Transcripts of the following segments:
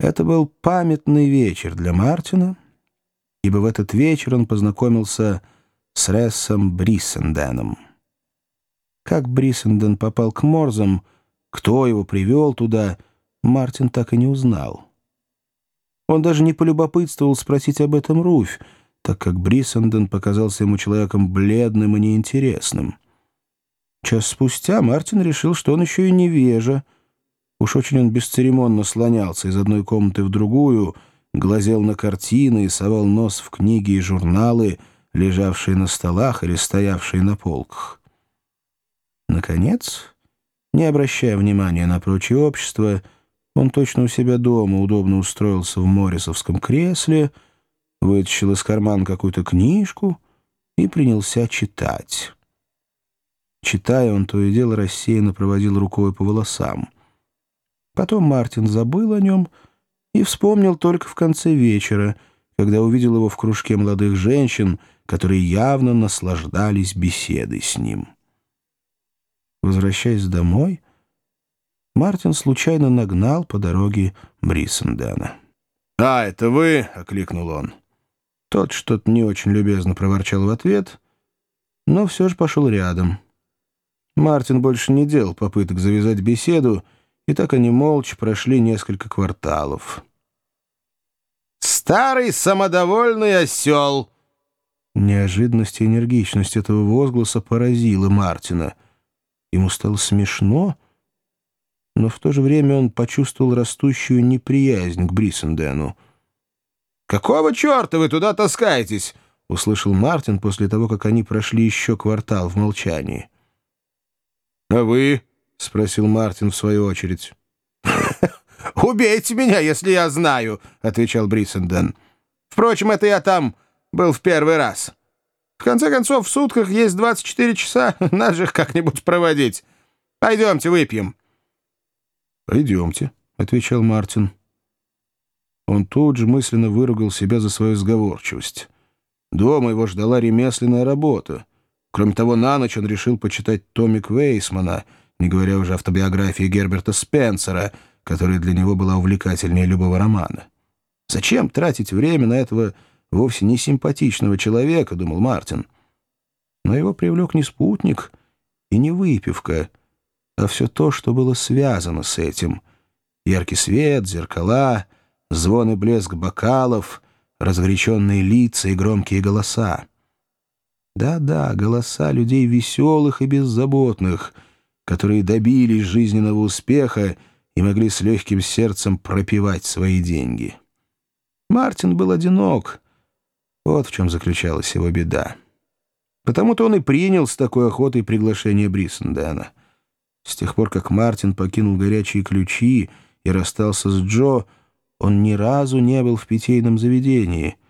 Это был памятный вечер для Мартина, ибо в этот вечер он познакомился с Рессом Бриссенденом. Как Бриссенден попал к Морзам, кто его привел туда, Мартин так и не узнал. Он даже не полюбопытствовал спросить об этом Руфь, так как Бриссенден показался ему человеком бледным и неинтересным. Час спустя Мартин решил, что он еще и невежа. Уж очень он бесцеремонно слонялся из одной комнаты в другую, глазел на картины и совал нос в книги и журналы, лежавшие на столах или стоявшие на полках. Наконец, не обращая внимания на прочее общество, он точно у себя дома удобно устроился в моррисовском кресле, вытащил из кармана какую-то книжку и принялся читать. Читая, он то и дело рассеянно проводил рукой по волосам. Потом Мартин забыл о нем и вспомнил только в конце вечера, когда увидел его в кружке молодых женщин, которые явно наслаждались беседой с ним. Возвращаясь домой, Мартин случайно нагнал по дороге Бриссендена. «А, это вы?» — окликнул он. Тот что-то не очень любезно проворчал в ответ, но все же пошел рядом. Мартин больше не делал попыток завязать беседу, и так они молча прошли несколько кварталов. «Старый самодовольный осел!» Неожиданность и энергичность этого возгласа поразила Мартина. Ему стало смешно, но в то же время он почувствовал растущую неприязнь к Бриссендену. «Какого черта вы туда таскаетесь?» — услышал Мартин после того, как они прошли еще квартал в молчании. «А вы?» — спросил Мартин в свою очередь. «Убейте меня, если я знаю», — отвечал Бриссенден. «Впрочем, это я там был в первый раз. В конце концов, в сутках есть 24 часа, надо же их как-нибудь проводить. Пойдемте выпьем». «Пойдемте», — отвечал Мартин. Он тут же мысленно выругал себя за свою сговорчивость. Дома его ждала ремесленная работа. Кроме того, на ночь он решил почитать томик Вейсмана, не говоря уже автобиографии Герберта Спенсера, которая для него была увлекательнее любого романа. «Зачем тратить время на этого вовсе не симпатичного человека?» — думал Мартин. Но его привлек не спутник и не выпивка, а все то, что было связано с этим. Яркий свет, зеркала, звон и блеск бокалов, разгоряченные лица и громкие голоса. Да-да, голоса людей веселых и беззаботных, которые добились жизненного успеха и могли с легким сердцем пропивать свои деньги. Мартин был одинок. Вот в чем заключалась его беда. Потому-то он и принял с такой охотой приглашение Бриссендена. С тех пор, как Мартин покинул горячие ключи и расстался с Джо, он ни разу не был в питейном заведении —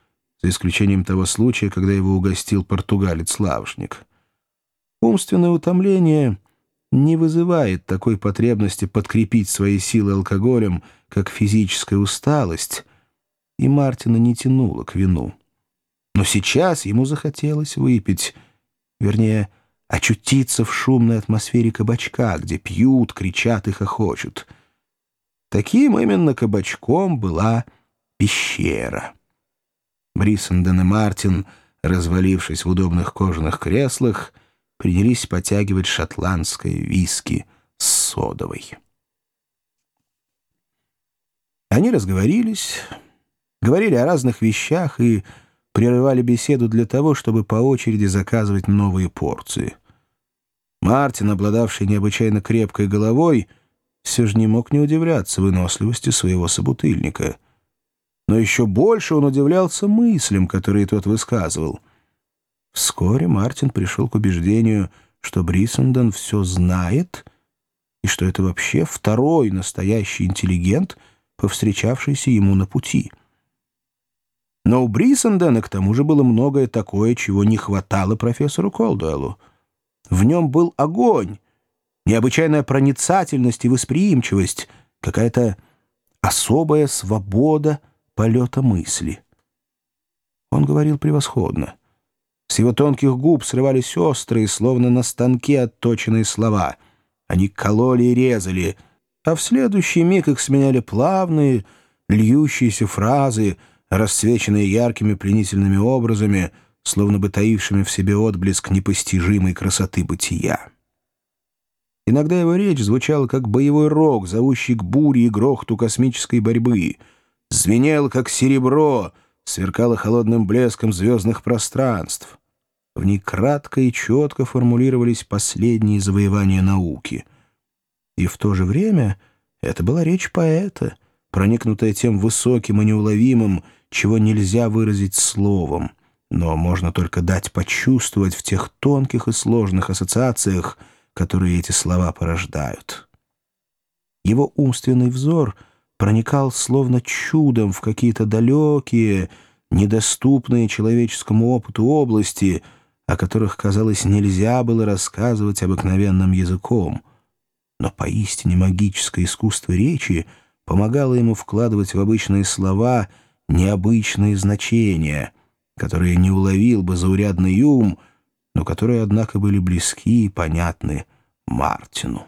за исключением того случая, когда его угостил португалец-лавшник. Умственное утомление не вызывает такой потребности подкрепить свои силы алкоголем, как физическая усталость, и Мартина не тянуло к вину. Но сейчас ему захотелось выпить, вернее, очутиться в шумной атмосфере кабачка, где пьют, кричат и хохочут. Таким именно кабачком была пещера. Бриссенден и Мартин, развалившись в удобных кожаных креслах, принялись потягивать шотландское виски с содовой. Они разговорились, говорили о разных вещах и прерывали беседу для того, чтобы по очереди заказывать новые порции. Мартин, обладавший необычайно крепкой головой, все же не мог не удивляться выносливости своего собутыльника — но еще больше он удивлялся мыслям, которые тот высказывал. Вскоре Мартин пришел к убеждению, что Бриссенден все знает и что это вообще второй настоящий интеллигент, повстречавшийся ему на пути. Но у Бриссендена к тому же было многое такое, чего не хватало профессору Колдуэллу. В нем был огонь, необычайная проницательность и восприимчивость, какая-то особая свобода — полета мысли. Он говорил превосходно. С его тонких губ срывались острые, словно на станке отточенные слова. Они кололи и резали, а в следующий миг их сменяли плавные, льющиеся фразы, расцвеченные яркими пленительными образами, словно бы таившими в себе отблеск непостижимой красоты бытия. Иногда его речь звучала как боевой рог, зовущий к буре и грохту космической борьбы, звенел как серебро, сверкало холодным блеском звездных пространств. В ней кратко и четко формулировались последние завоевания науки. И в то же время это была речь поэта, проникнутая тем высоким и неуловимым, чего нельзя выразить словом, но можно только дать почувствовать в тех тонких и сложных ассоциациях, которые эти слова порождают. Его умственный взор проникал словно чудом в какие-то далекие, недоступные человеческому опыту области, о которых, казалось, нельзя было рассказывать обыкновенным языком. Но поистине магическое искусство речи помогало ему вкладывать в обычные слова необычные значения, которые не уловил бы заурядный ум — но которые, однако, были близки и понятны Мартину.